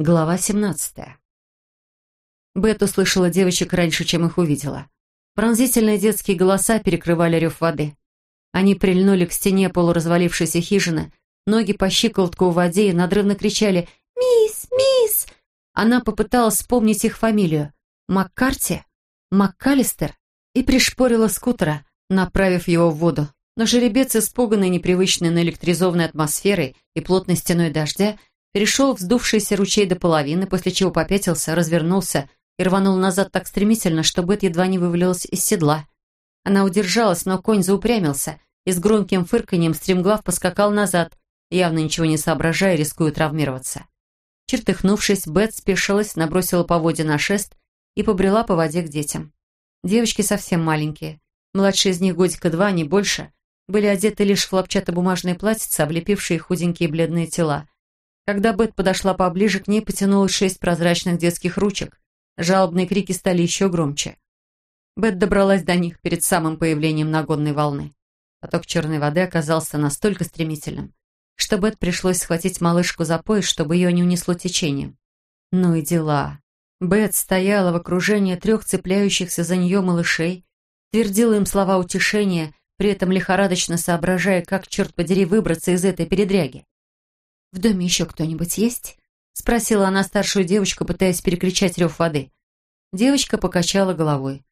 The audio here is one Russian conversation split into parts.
Глава 17. Бет услышала девочек раньше, чем их увидела. Пронзительные детские голоса перекрывали рев воды. Они прильнули к стене полуразвалившейся хижины, ноги по щиколотку в воде и надрывно кричали «Мисс! Мисс!». Она попыталась вспомнить их фамилию. Маккарти? Маккалистер? И пришпорила скутера, направив его в воду. Но жеребец, испуганный непривычной наэлектризованной атмосферой и плотной стеной дождя, перешел вздувшийся ручей до половины, после чего попятился, развернулся и рванул назад так стремительно, что Бет едва не вывалилась из седла. Она удержалась, но конь заупрямился и с громким фырканьем стремглав поскакал назад, явно ничего не соображая, рискуя травмироваться. Чертыхнувшись, Бет спешилась, набросила поводья на шест и побрела по воде к детям. Девочки совсем маленькие. Младшие из них годика два, не больше. Были одеты лишь в хлопчатобумажные платьица, облепившие худенькие бледные тела. Когда Бет подошла поближе, к ней потянулось шесть прозрачных детских ручек. Жалобные крики стали еще громче. Бет добралась до них перед самым появлением нагонной волны. Поток черной воды оказался настолько стремительным, что Бет пришлось схватить малышку за пояс, чтобы ее не унесло течением. Ну и дела. Бет стояла в окружении трех цепляющихся за нее малышей, твердила им слова утешения, при этом лихорадочно соображая, как, черт подери, выбраться из этой передряги. «В доме еще кто-нибудь есть?» — спросила она старшую девочку, пытаясь перекричать рев воды. Девочка покачала головой.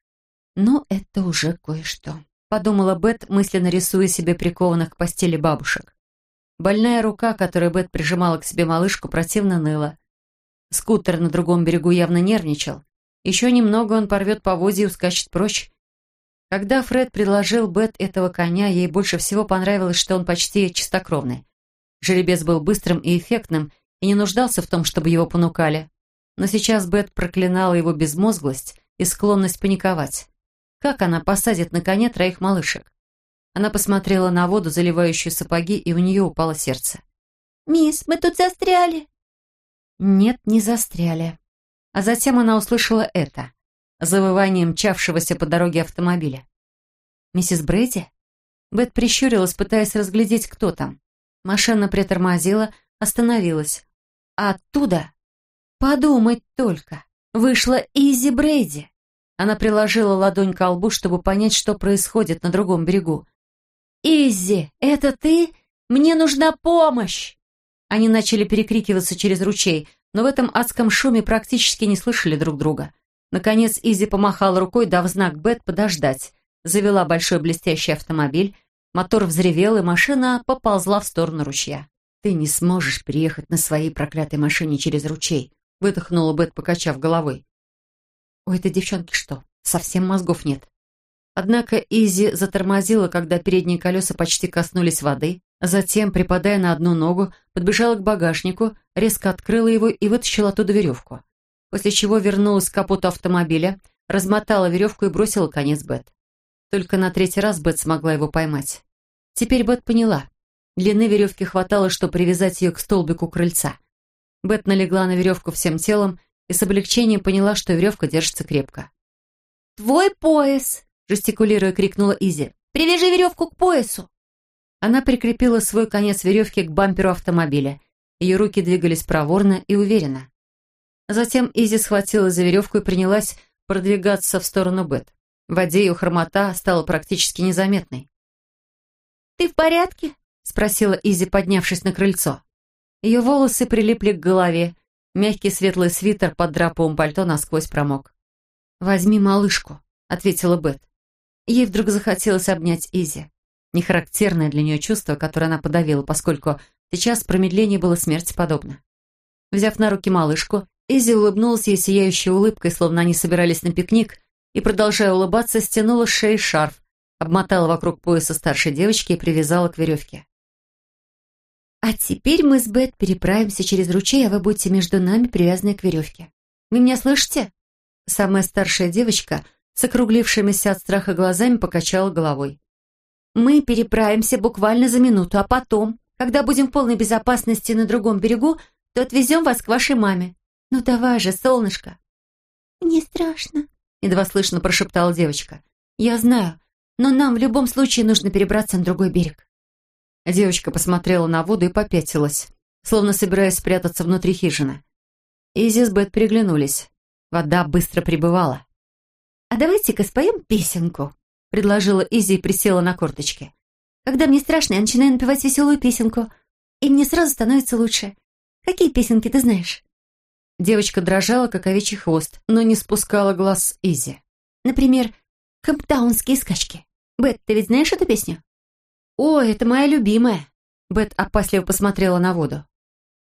«Ну, это уже кое-что», — подумала Бет, мысленно рисуя себе прикованных к постели бабушек. Больная рука, которой Бет прижимала к себе малышку, противно ныла. Скутер на другом берегу явно нервничал. Еще немного он порвет поводья и ускачет прочь. Когда Фред предложил Бет этого коня, ей больше всего понравилось, что он почти чистокровный. Жеребец был быстрым и эффектным и не нуждался в том, чтобы его понукали. Но сейчас Бет проклинала его безмозглость и склонность паниковать. Как она посадит на коне троих малышек? Она посмотрела на воду, заливающую сапоги, и у нее упало сердце. «Мисс, мы тут застряли!» Нет, не застряли. А затем она услышала это. Завывание мчавшегося по дороге автомобиля. «Миссис Брэди?» Бет прищурилась, пытаясь разглядеть, кто там. Машина притормозила, остановилась. Оттуда, подумать только, вышла Изи Брейди. Она приложила ладонь к лбу, чтобы понять, что происходит на другом берегу. «Изи, это ты? Мне нужна помощь!» Они начали перекрикиваться через ручей, но в этом адском шуме практически не слышали друг друга. Наконец Изи помахала рукой, дав знак Бет подождать. Завела большой блестящий автомобиль, Мотор взревел, и машина поползла в сторону ручья. «Ты не сможешь приехать на своей проклятой машине через ручей», выдохнула Бет, покачав головой. «У этой девчонки что, совсем мозгов нет?» Однако Изи затормозила, когда передние колеса почти коснулись воды, затем, припадая на одну ногу, подбежала к багажнику, резко открыла его и вытащила оттуда веревку. После чего вернулась к капоту автомобиля, размотала веревку и бросила конец Бет. Только на третий раз Бет смогла его поймать. Теперь Бет поняла. Длины веревки хватало, чтобы привязать ее к столбику крыльца. Бет налегла на веревку всем телом и с облегчением поняла, что веревка держится крепко. «Твой пояс!» — жестикулируя, крикнула Изи. «Привяжи веревку к поясу!» Она прикрепила свой конец веревки к бамперу автомобиля. Ее руки двигались проворно и уверенно. Затем Изи схватилась за веревку и принялась продвигаться в сторону Бет. В воде ее хромота стала практически незаметной. «Ты в порядке?» — спросила Изи, поднявшись на крыльцо. Ее волосы прилипли к голове, мягкий светлый свитер под драповым пальто насквозь промок. «Возьми малышку», — ответила Бет. Ей вдруг захотелось обнять Изи. Нехарактерное для нее чувство, которое она подавила, поскольку сейчас промедление было смерти подобно. Взяв на руки малышку, Изи улыбнулась ей сияющей улыбкой, словно они собирались на пикник, и, продолжая улыбаться, стянула с шеи шарф, обмотала вокруг пояса старшей девочки и привязала к веревке. «А теперь мы с Бет переправимся через ручей, а вы будете между нами привязаны к веревке. Вы меня слышите?» Самая старшая девочка с округлившимися от страха глазами покачала головой. «Мы переправимся буквально за минуту, а потом, когда будем в полной безопасности на другом берегу, то отвезем вас к вашей маме. Ну давай же, солнышко!» «Мне страшно», едва слышно прошептала девочка. «Я знаю, но нам в любом случае нужно перебраться на другой берег». Девочка посмотрела на воду и попятилась, словно собираясь спрятаться внутри хижины. Изи с Бет переглянулись. Вода быстро прибывала. «А давайте-ка споем песенку», — предложила Изи и присела на корточки. «Когда мне страшно, я начинаю напевать веселую песенку, и мне сразу становится лучше. Какие песенки ты знаешь?» Девочка дрожала, как овечий хвост, но не спускала глаз с Изи. «Например, «Камптаунские скачки». Бет, ты ведь знаешь эту песню?» «О, это моя любимая!» Бет опасливо посмотрела на воду.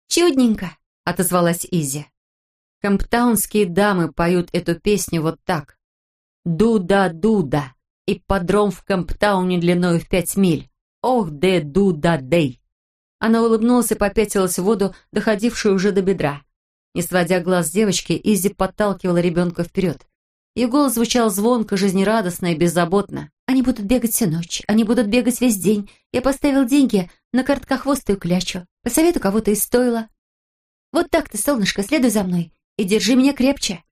«Чудненько!» — отозвалась Изи. Камптаунские дамы поют эту песню вот так. «Дуда-дуда, и подром в Камптауне длиною в пять миль. Ох, де дуда-дей!» Она улыбнулась и попятилась в воду, доходившую уже до бедра. Не сводя глаз с девочки, Изи подталкивала ребенка вперед. Ее голос звучал звонко, жизнерадостно и беззаботно. «Они будут бегать всю ночь, они будут бегать весь день. Я поставил деньги на короткохвостую клячу. По совету кого-то из стойла. Вот так ты, солнышко, следуй за мной и держи меня крепче».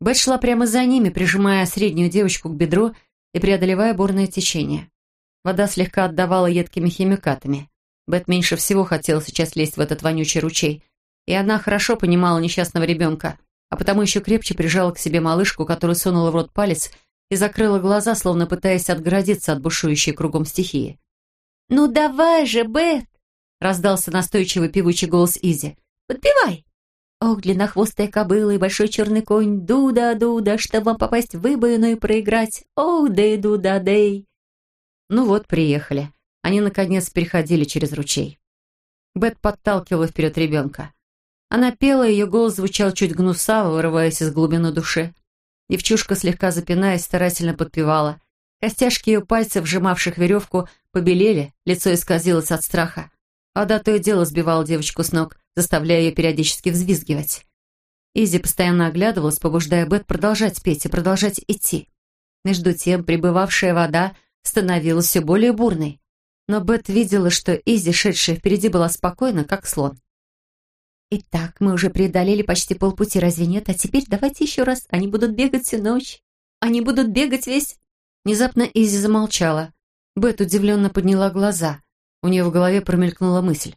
Бет шла прямо за ними, прижимая среднюю девочку к бедру и преодолевая бурное течение. Вода слегка отдавала едкими химикатами. Бет меньше всего хотела сейчас лезть в этот вонючий ручей, и она хорошо понимала несчастного ребенка, а потому еще крепче прижала к себе малышку, которую сунула в рот палец и закрыла глаза, словно пытаясь отгородиться от бушующей кругом стихии. «Ну давай же, Бет!» — раздался настойчивый певучий голос Изи. «Подпевай!» «Ох, длиннохвостая кобыла и большой черный конь, дуда-дуда, чтобы вам попасть в выбоину и проиграть, ох, дэй-дуда-дэй!» Ну вот, приехали. Они, наконец, переходили через ручей. Бет подталкивала вперед ребенка. Она пела, ее голос звучал чуть гнусаво, вырываясь из глубины души. Девчушка, слегка запинаясь, старательно подпевала. Костяшки ее пальцев, сжимавших веревку, побелели, лицо исказилось от страха. Ада то и дело сбивала девочку с ног, заставляя ее периодически взвизгивать. Изи постоянно оглядывалась, побуждая Бет продолжать петь и продолжать идти. Между тем, прибывавшая вода становилась все более бурной. Но Бет видела, что Изи, шедшая впереди, была спокойна, как слон. «Итак, мы уже преодолели почти полпути, разве нет? А теперь давайте еще раз. Они будут бегать всю ночь. Они будут бегать весь...» Внезапно Изи замолчала. Бет удивленно подняла глаза. У нее в голове промелькнула мысль.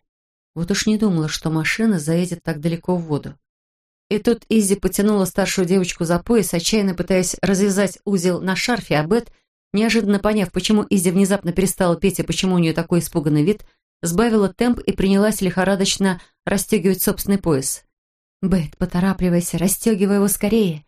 Вот уж не думала, что машина заедет так далеко в воду. И тут Изи потянула старшую девочку за пояс, отчаянно пытаясь развязать узел на шарфе, а Бет, неожиданно поняв, почему Изи внезапно перестала петь и почему у нее такой испуганный вид, сбавила темп и принялась лихорадочно расстегивать собственный пояс. «Бет, поторапливайся, расстегивай его скорее!»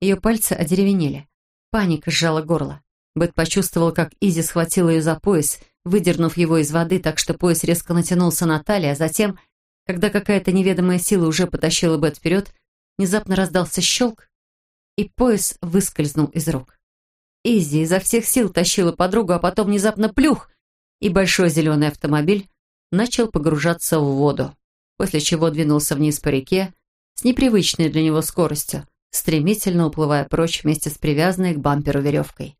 Ее пальцы одеревенели. Паника сжала горло. Бет почувствовала, как Изи схватила ее за пояс, выдернув его из воды, так что пояс резко натянулся на талии, а затем, когда какая-то неведомая сила уже потащила Бет вперед, внезапно раздался щелк, и пояс выскользнул из рук. Изи изо всех сил тащила подругу, а потом внезапно плюх, и большой зеленый автомобиль начал погружаться в воду, после чего двинулся вниз по реке с непривычной для него скоростью, стремительно уплывая прочь вместе с привязанной к бамперу веревкой.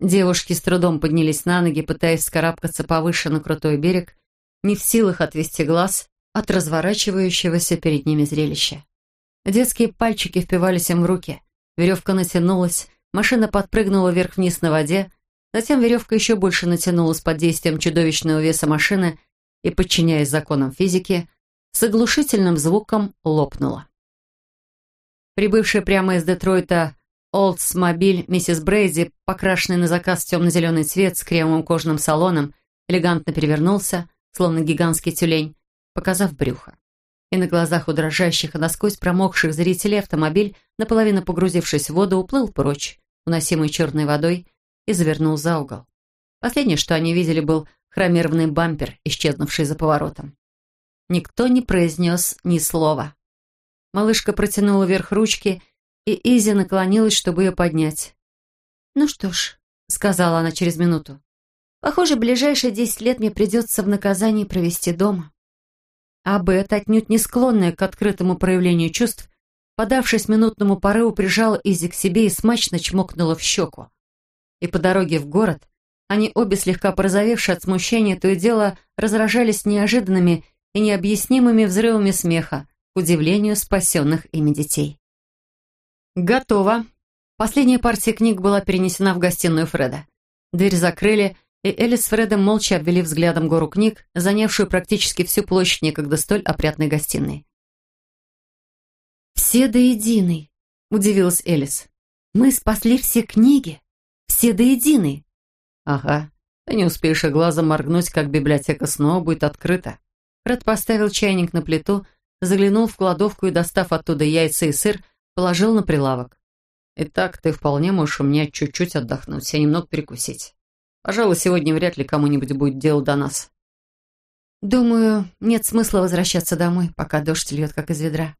Девушки с трудом поднялись на ноги, пытаясь скарабкаться повыше на крутой берег, не в силах отвести глаз от разворачивающегося перед ними зрелища. Детские пальчики впивались им в руки, веревка натянулась, машина подпрыгнула вверх-вниз на воде, Затем веревка еще больше натянулась под действием чудовищного веса машины и, подчиняясь законам физики, с оглушительным звуком лопнула. Прибывшая прямо из Детройта Олдсмобиль миссис Брейди, покрашенный на заказ темно-зеленый цвет с кремовым кожаным салоном, элегантно перевернулся, словно гигантский тюлень, показав брюхо. И на глазах у дрожащих и насквозь промокших зрителей автомобиль, наполовину погрузившись в воду, уплыл прочь, уносимый черной водой, и завернул за угол. Последнее, что они видели, был хромированный бампер, исчезнувший за поворотом. Никто не произнес ни слова. Малышка протянула вверх ручки, и Изи наклонилась, чтобы ее поднять. «Ну что ж», — сказала она через минуту, «похоже, ближайшие десять лет мне придется в наказании провести дома». А Бет, отнюдь не склонная к открытому проявлению чувств, подавшись минутному порыву, прижала Изи к себе и смачно чмокнула в щеку и по дороге в город они обе слегка порозовевшие от смущения, то и дело разражались неожиданными и необъяснимыми взрывами смеха, к удивлению спасенных ими детей. Готово. Последняя партия книг была перенесена в гостиную Фреда. Дверь закрыли, и Элис с Фредом молча обвели взглядом гору книг, занявшую практически всю площадь некогда столь опрятной гостиной. «Все до единой», — удивилась Элис. «Мы спасли все книги. Все до единой». «Ага. Ты не успеешь и глазом моргнуть, как библиотека снова будет открыта». Фред поставил чайник на плиту, заглянул в кладовку и, достав оттуда яйца и сыр, положил на прилавок. «Итак, ты вполне можешь у меня чуть-чуть отдохнуть и немного перекусить. Пожалуй, сегодня вряд ли кому-нибудь будет дело до нас». «Думаю, нет смысла возвращаться домой, пока дождь льет, как из ведра».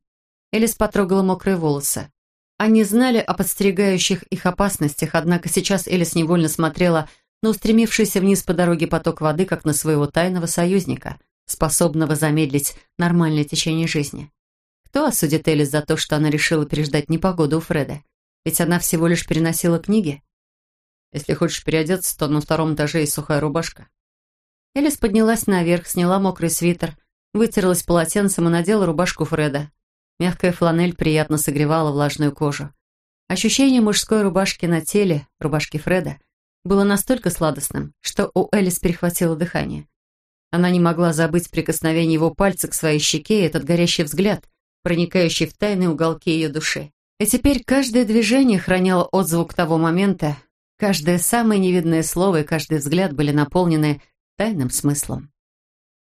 Элис потрогала мокрые волосы. Они знали о подстерегающих их опасностях, однако сейчас Элис невольно смотрела на устремившийся вниз по дороге поток воды, как на своего тайного союзника, способного замедлить нормальное течение жизни. Кто осудит Элис за то, что она решила переждать непогоду у Фреда? Ведь она всего лишь переносила книги. Если хочешь переодеться, то на втором этаже есть сухая рубашка. Элис поднялась наверх, сняла мокрый свитер, вытерлась полотенцем и надела рубашку Фреда. Мягкая фланель приятно согревала влажную кожу. Ощущение мужской рубашки на теле, рубашки Фреда, было настолько сладостным, что у Элис перехватило дыхание. Она не могла забыть прикосновение его пальца к своей щеке и этот горящий взгляд, проникающий в тайные уголки ее души. И теперь каждое движение хранило отзвук того момента, каждое самое невидное слово и каждый взгляд были наполнены тайным смыслом.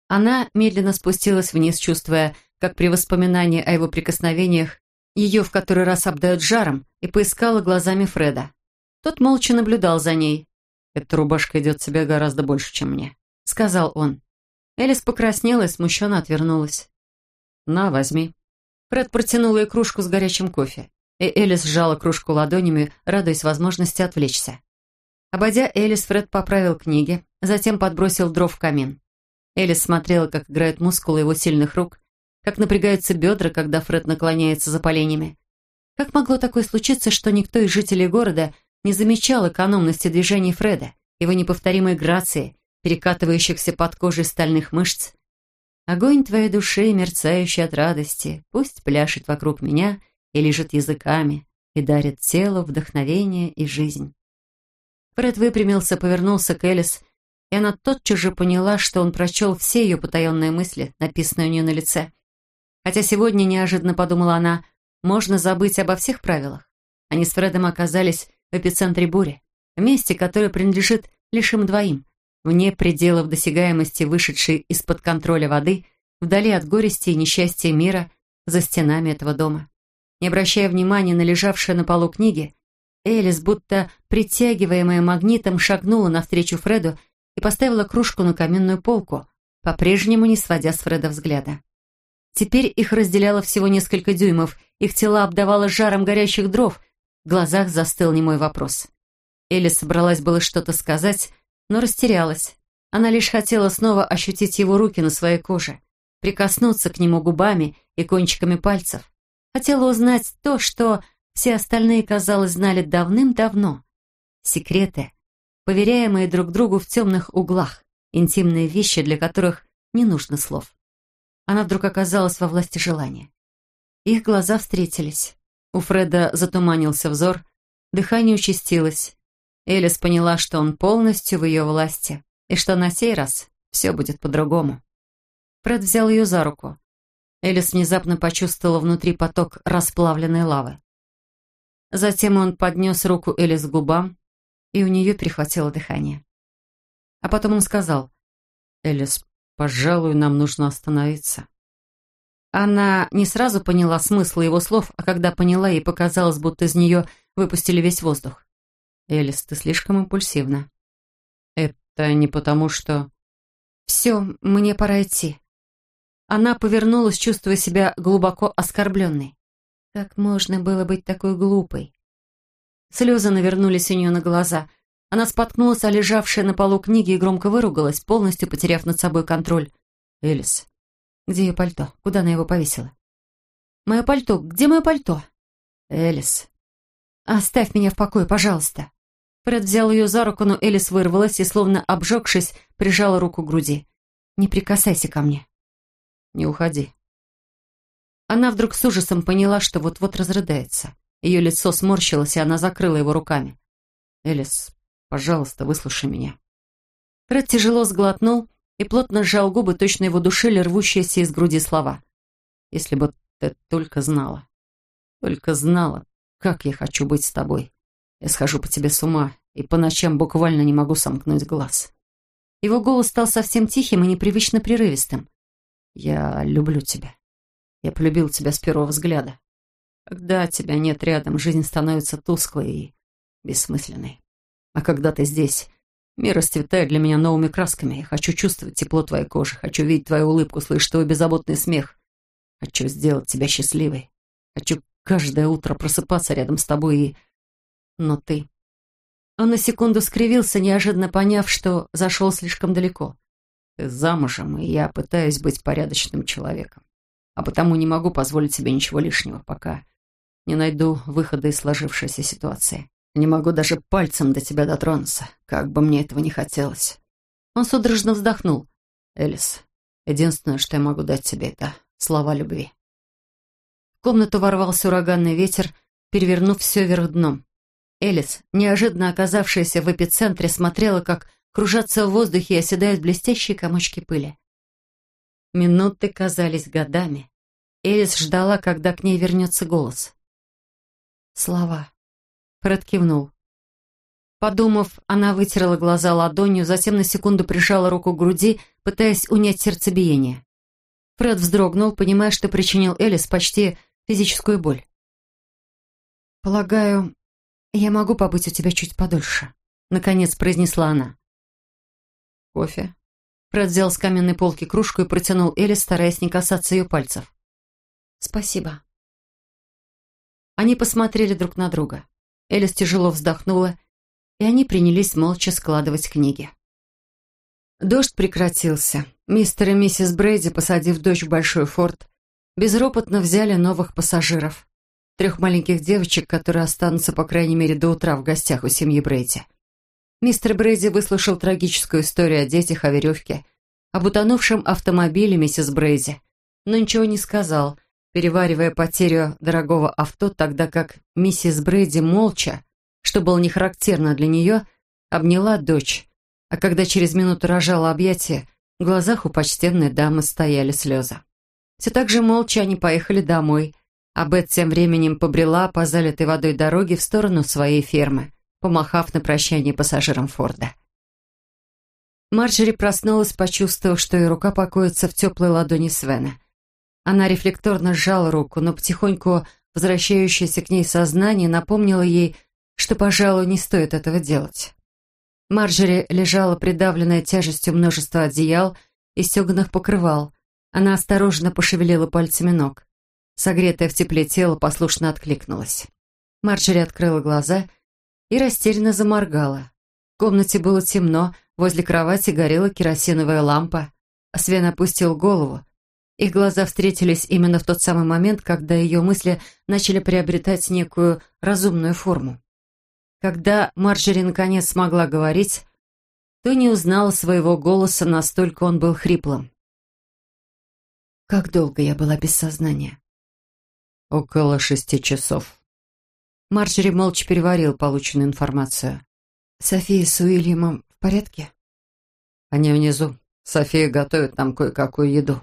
Она медленно спустилась вниз, чувствуя, как при воспоминании о его прикосновениях ее в который раз обдают жаром, и поискала глазами Фреда. Тот молча наблюдал за ней. «Эта рубашка идет тебе гораздо больше, чем мне», — сказал он. Элис покраснела и смущенно отвернулась. «На, возьми». Фред протянул ей кружку с горячим кофе, и Элис сжала кружку ладонями, радуясь возможности отвлечься. Обойдя Элис, Фред поправил книги, затем подбросил дров в камин. Элис смотрела, как играют мускулы его сильных рук, как напрягаются бедра, когда Фред наклоняется за поленями. Как могло такое случиться, что никто из жителей города не замечал экономности движений Фреда, его неповторимой грации, перекатывающихся под кожей стальных мышц? Огонь твоей души, мерцающий от радости, пусть пляшет вокруг меня и лежит языками, и дарит телу вдохновение и жизнь. Фред выпрямился, повернулся к Элис, и она тотчас же поняла, что он прочел все ее потаенные мысли, написанные у нее на лице. Хотя сегодня, неожиданно подумала она, можно забыть обо всех правилах. Они с Фредом оказались в эпицентре бури, месте, которое принадлежит лишь им двоим, вне пределов досягаемости вышедшей из-под контроля воды, вдали от горести и несчастья мира, за стенами этого дома. Не обращая внимания на лежавшие на полу книги, Элис, будто притягиваемая магнитом, шагнула навстречу Фреду и поставила кружку на каминную полку, по-прежнему не сводя с Фреда взгляда. Теперь их разделяло всего несколько дюймов, их тела обдавало жаром горящих дров, в глазах застыл немой вопрос. Элис собралась было что-то сказать, но растерялась. Она лишь хотела снова ощутить его руки на своей коже, прикоснуться к нему губами и кончиками пальцев. Хотела узнать то, что все остальные, казалось, знали давным-давно. Секреты, поверяемые друг другу в темных углах, интимные вещи, для которых не нужно слов. Она вдруг оказалась во власти желания. Их глаза встретились. У Фреда затуманился взор, дыхание участилось. Элис поняла, что он полностью в ее власти, и что на сей раз все будет по-другому. Фред взял ее за руку. Элис внезапно почувствовала внутри поток расплавленной лавы. Затем он поднес руку Элис к губам, и у нее перехватило дыхание. А потом он сказал, «Элис, пожалуй, нам нужно остановиться». Она не сразу поняла смысл его слов, а когда поняла, ей показалось, будто из нее выпустили весь воздух. «Элис, ты слишком импульсивна». «Это не потому, что...» «Все, мне пора идти». Она повернулась, чувствуя себя глубоко оскорбленной. Как можно было быть такой глупой? Слезы навернулись у нее на глаза. Она споткнулась о лежавшей на полу книги и громко выругалась, полностью потеряв над собой контроль. «Элис, где ее пальто? Куда она его повесила?» «Мое пальто? Где мое пальто?» «Элис, оставь меня в покое, пожалуйста». Фред взял ее за руку, но Элис вырвалась и, словно обжегшись, прижала руку к груди. «Не прикасайся ко мне». «Не уходи», она вдруг с ужасом поняла, что вот-вот разрыдается. Ее лицо сморщилось, и она закрыла его руками. «Элис, пожалуйста, выслушай меня». Фред тяжело сглотнул и плотно сжал губы, точно его душили рвущиеся из груди слова. «Если бы ты только знала». Только знала, как я хочу быть с тобой. Я схожу по тебе с ума, и по ночам буквально не могу сомкнуть глаз. Его голос стал совсем тихим и непривычно прерывистым. Я люблю тебя. Я полюбил тебя с первого взгляда. Когда тебя нет рядом, жизнь становится тусклой и бессмысленной. А когда ты здесь, мир расцветает для меня новыми красками. Я хочу чувствовать тепло твоей кожи, хочу видеть твою улыбку, слышать твой беззаботный смех. Хочу сделать тебя счастливой. Хочу каждое утро просыпаться рядом с тобой и... Но ты... Он на секунду скривился, неожиданно поняв, что зашел слишком далеко. Ты замужем, и я пытаюсь быть порядочным человеком. А потому не могу позволить себе ничего лишнего, пока не найду выхода из сложившейся ситуации. Не могу даже пальцем до тебя дотронуться, как бы мне этого не хотелось. Он судорожно вздохнул. Элис, единственное, что я могу дать тебе, это слова любви. В комнату ворвался ураганный ветер, перевернув все вверх дном. Элис, неожиданно оказавшаяся в эпицентре, смотрела, как кружатся в воздухе и оседают блестящие комочки пыли. Минуты казались годами. Элис ждала, когда к ней вернется голос. Слова. Фред кивнул. Подумав, она вытерла глаза ладонью, затем на секунду прижала руку к груди, пытаясь унять сердцебиение. Фред вздрогнул, понимая, что причинил Элис почти физическую боль. «Полагаю, я могу побыть у тебя чуть подольше», — наконец произнесла она. «Кофе?» Фред взял с каменной полки кружку и протянул Элис, стараясь не касаться ее пальцев. «Спасибо». Они посмотрели друг на друга. Элис тяжело вздохнула, и они принялись молча складывать книги. Дождь прекратился. Мистер и миссис Брейди, посадив дочь в большой форт, безропотно взяли новых пассажиров. Трех маленьких девочек, которые останутся, по крайней мере, до утра в гостях у семьи Брейди. Мистер Брейди выслушал трагическую историю о детях, о веревке, об утонувшем автомобиле миссис Брейди, но ничего не сказал, переваривая потерю дорогого авто, тогда как миссис Брейди молча, что было не характерно для нее, обняла дочь, а когда через минуту рожала объятия, в глазах у почтенной дамы стояли слезы. Все так же молча они поехали домой, а Бет тем временем побрела по залитой водой дороге в сторону своей фермы, помахав на прощание пассажирам Форда. Марджери проснулась, почувствовав, что ее рука покоится в теплой ладони Свена. Она рефлекторно сжала руку, но потихоньку возвращающееся к ней сознание напомнило ей, что, пожалуй, не стоит этого делать. Марджери лежала придавленная тяжестью множества одеял и стеганых покрывал. Она осторожно пошевелила пальцами ног. Согретое в тепле тело послушно откликнулось. Марджери открыла глаза и растерянно заморгала. В комнате было темно, возле кровати горела керосиновая лампа. Свен опустил голову, их глаза встретились именно в тот самый момент, когда ее мысли начали приобретать некую разумную форму. Когда Марджери наконец смогла говорить, то не узнала своего голоса, настолько он был хриплым. «Как долго я была без сознания?» «Около шести часов». Марджери молча переварил полученную информацию. «София с Уильямом в порядке?» «Они внизу. София готовит нам кое-какую еду».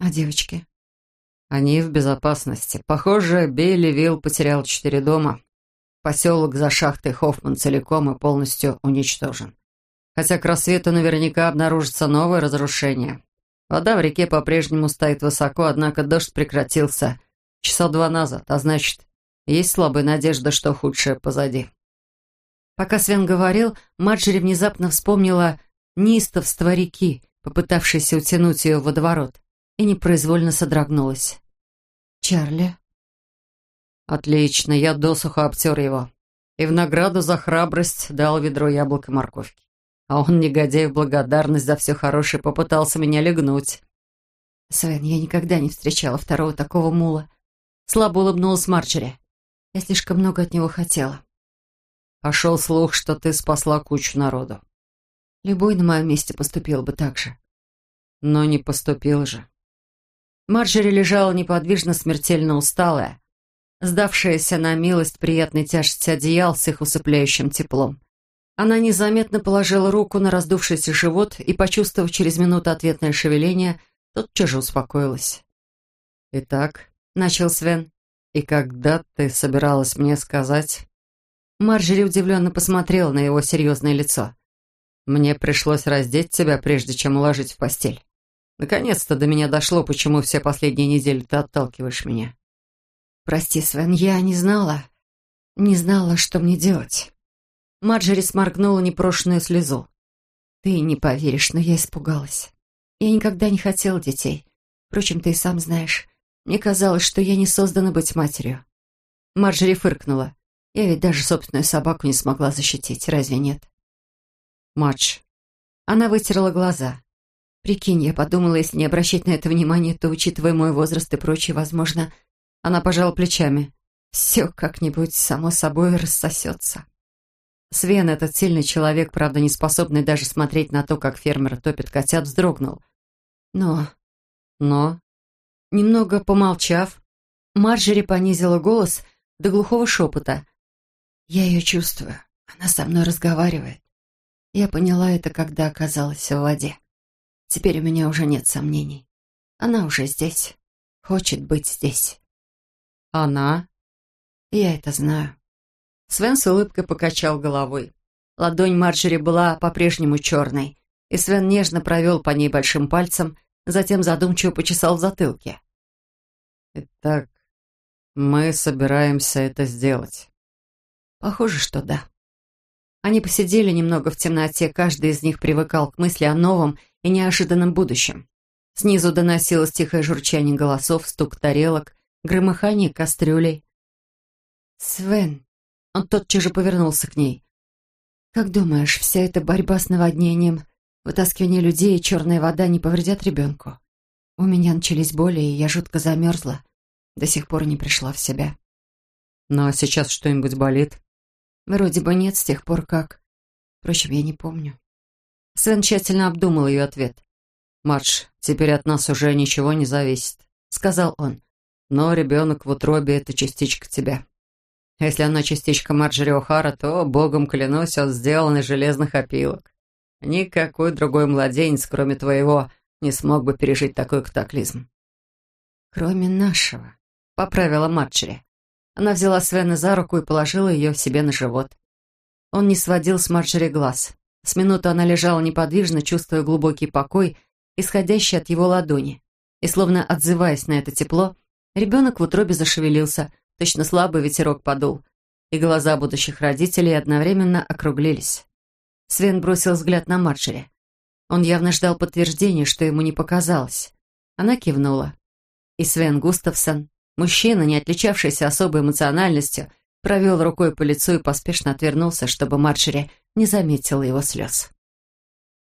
А девочки? Они в безопасности. Похоже, Билли Вилл потерял четыре дома. Поселок за шахтой Хоффман целиком и полностью уничтожен. Хотя к рассвету наверняка обнаружится новое разрушение. Вода в реке по-прежнему стоит высоко, однако дождь прекратился часа два назад, а значит, есть слабая надежда, что худшее позади. Пока Свен говорил, Маджери внезапно вспомнила неистовство реки, попытавшейся утянуть ее в водоворот и непроизвольно содрогнулась. «Чарли?» «Отлично, я досуха обтер его. И в награду за храбрость дал ведро яблок и морковки. А он, негодяй, в благодарность за все хорошее попытался меня легнуть». «Свен, я никогда не встречала второго такого мула». Слабо улыбнулась Марджери. «Я слишком много от него хотела». «Пошел слух, что ты спасла кучу народу». «Любой на моем месте поступил бы так же». «Но не поступил же». Марджери лежала неподвижно, смертельно усталая, сдавшаяся на милость приятной тяжести одеял с их усыпляющим теплом. Она незаметно положила руку на раздувшийся живот и, почувствовав через минуту ответное шевеление, тотчас же успокоилась. «Итак», — начал Свен, «И когда ты собиралась мне сказать?» Марджери удивленно посмотрела на его серьезное лицо. «Мне пришлось раздеть тебя, прежде чем уложить в постель. Наконец-то до меня дошло, почему все последние недели ты отталкиваешь меня». «Прости, Свен, я не знала. Не знала, что мне делать». Марджери сморгнула непрошенную слезу. «Ты не поверишь, но я испугалась. Я никогда не хотела детей. Впрочем, ты и сам знаешь. Мне казалось, что я не создана быть матерью». Марджери фыркнула. «Я ведь даже собственную собаку не смогла защитить, разве нет?» «Мадж». Она вытерла глаза. «Прикинь, я подумала, если не обращать на это внимание, то, учитывая мой возраст и прочее, возможно...» Она пожала плечами. «Все как-нибудь само собой рассосется». Свен, этот сильный человек, правда, не способный даже смотреть на то, как фермер топит котят, вздрогнул. Но... Но... Немного помолчав, Марджери понизила голос до глухого шепота. «Я ее чувствую. Она со мной разговаривает. Я поняла это, когда оказалась в воде. Теперь у меня уже нет сомнений. Она уже здесь. Хочет быть здесь». «Она?» «Я это знаю». Свен с улыбкой покачал головой. Ладонь Марджери была по-прежнему черной, и Свен нежно провел по ней большим пальцем, затем задумчиво почесал в затылке. «Итак, мы собираемся это сделать». «Похоже, что да». Они посидели немного в темноте, каждый из них привыкал к мысли о новом и неожиданном будущем. Снизу доносилось тихое журчание голосов, стук тарелок, громыхание кастрюлей. «Свен», он тотчас же повернулся к ней. «Как думаешь, вся эта борьба с наводнением, вытаскивание людей и черная вода не повредят ребенку? У меня начались боли, и я жутко замерзла. До сих пор не пришла в себя». «Но сейчас что-нибудь болит?» «Вроде бы нет, с тех пор как. Впрочем, я не помню». Свен тщательно обдумал ее ответ. «Мадж, теперь от нас уже ничего не зависит», — сказал он. «Но ребенок в утробе — это частичка тебя». Если она частичка Марджери О'Хара, то, богом клянусь, он сделан из железных опилок. Никакой другой младенец, кроме твоего, не смог бы пережить такой катаклизм. «Кроме нашего», — поправила Марджери. Она взяла Свена за руку и положила ее себе на живот. Он не сводил с Марджери глаз. С минуту она лежала неподвижно, чувствуя глубокий покой, исходящий от его ладони. И словно отзываясь на это тепло, ребенок в утробе зашевелился — Точно слабый ветерок подул, и глаза будущих родителей одновременно округлились. Свен бросил взгляд на Марджери. Он явно ждал подтверждения, что ему не показалось. Она кивнула. И Свен Густавсон, мужчина, не отличавшийся особой эмоциональностью, провел рукой по лицу и поспешно отвернулся, чтобы Марджери не заметила его слез.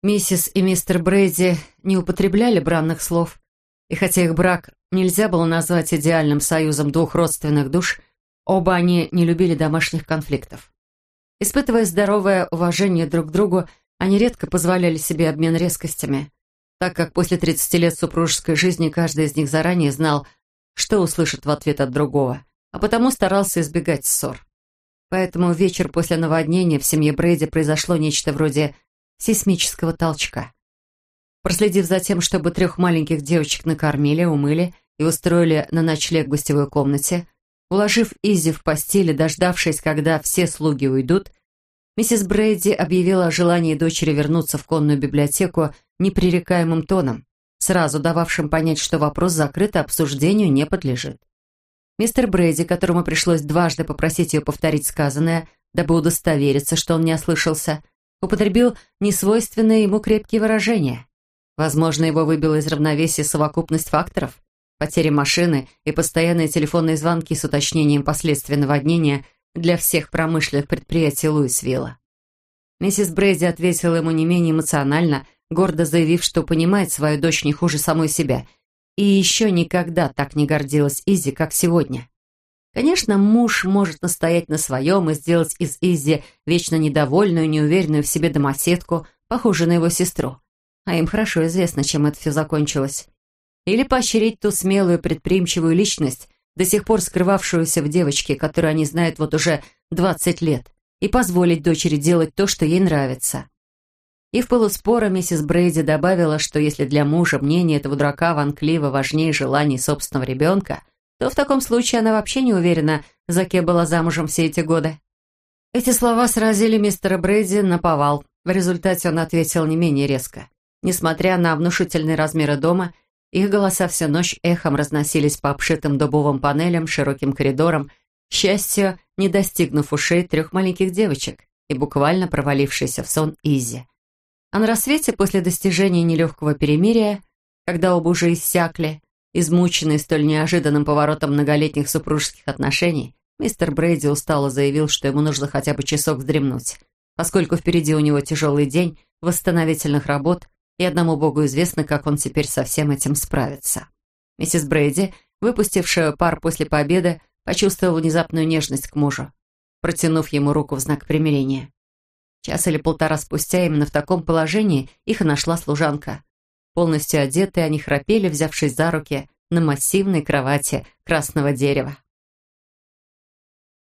Миссис и мистер Брейди не употребляли бранных слов, и хотя их брак нельзя было назвать идеальным союзом двух родственных душ, оба они не любили домашних конфликтов. Испытывая здоровое уважение друг к другу, они редко позволяли себе обмен резкостями, так как после 30 лет супружеской жизни каждый из них заранее знал, что услышит в ответ от другого, а потому старался избегать ссор. Поэтому вечер после наводнения в семье Брейди произошло нечто вроде сейсмического толчка. Проследив за тем, чтобы трех маленьких девочек накормили, умыли и устроили на ночлег в гостевой комнате, уложив Изи в постели, дождавшись, когда все слуги уйдут, миссис Брейди объявила о желании дочери вернуться в конную библиотеку непререкаемым тоном, сразу дававшим понять, что вопрос закрыт и обсуждению не подлежит. Мистер Брейди, которому пришлось дважды попросить ее повторить сказанное, дабы удостовериться, что он не ослышался, употребил несвойственные ему крепкие выражения. Возможно, его выбило из равновесия совокупность факторов, потери машины и постоянные телефонные звонки с уточнением последствий наводнения для всех промышленных предприятий Луисвилла. Миссис Брейди ответила ему не менее эмоционально, гордо заявив, что понимает свою дочь не хуже самой себя, и еще никогда так не гордилась Изи, как сегодня. Конечно, муж может настоять на своем и сделать из Изи вечно недовольную, неуверенную в себе домоседку, похожую на его сестру а им хорошо известно, чем это все закончилось. Или поощрить ту смелую, предприимчивую личность, до сих пор скрывавшуюся в девочке, которую они знают вот уже 20 лет, и позволить дочери делать то, что ей нравится. И в полуспора миссис Брейди добавила, что если для мужа мнение этого дурака Ван Клива важнее желаний собственного ребенка, то в таком случае она вообще не уверена, за кем была замужем все эти годы. Эти слова сразили мистера Брэди на повал. В результате он ответил не менее резко. Несмотря на внушительные размеры дома, их голоса всю ночь эхом разносились по обшитым дубовым панелям, широким коридорам, к счастью, не достигнув ушей трех маленьких девочек и буквально провалившейся в сон Изи. А на рассвете, после достижения нелегкого перемирия, когда оба уже иссякли, измученные столь неожиданным поворотом многолетних супружеских отношений, мистер Брейди устало заявил, что ему нужно хотя бы часок вздремнуть, поскольку впереди у него тяжелый день восстановительных работ, и одному богу известно, как он теперь со всем этим справится. Миссис Брейди, выпустившая пар после победы, почувствовала внезапную нежность к мужу, протянув ему руку в знак примирения. Час или полтора спустя именно в таком положении их нашла служанка. Полностью одетые, они храпели, взявшись за руки на массивной кровати красного дерева.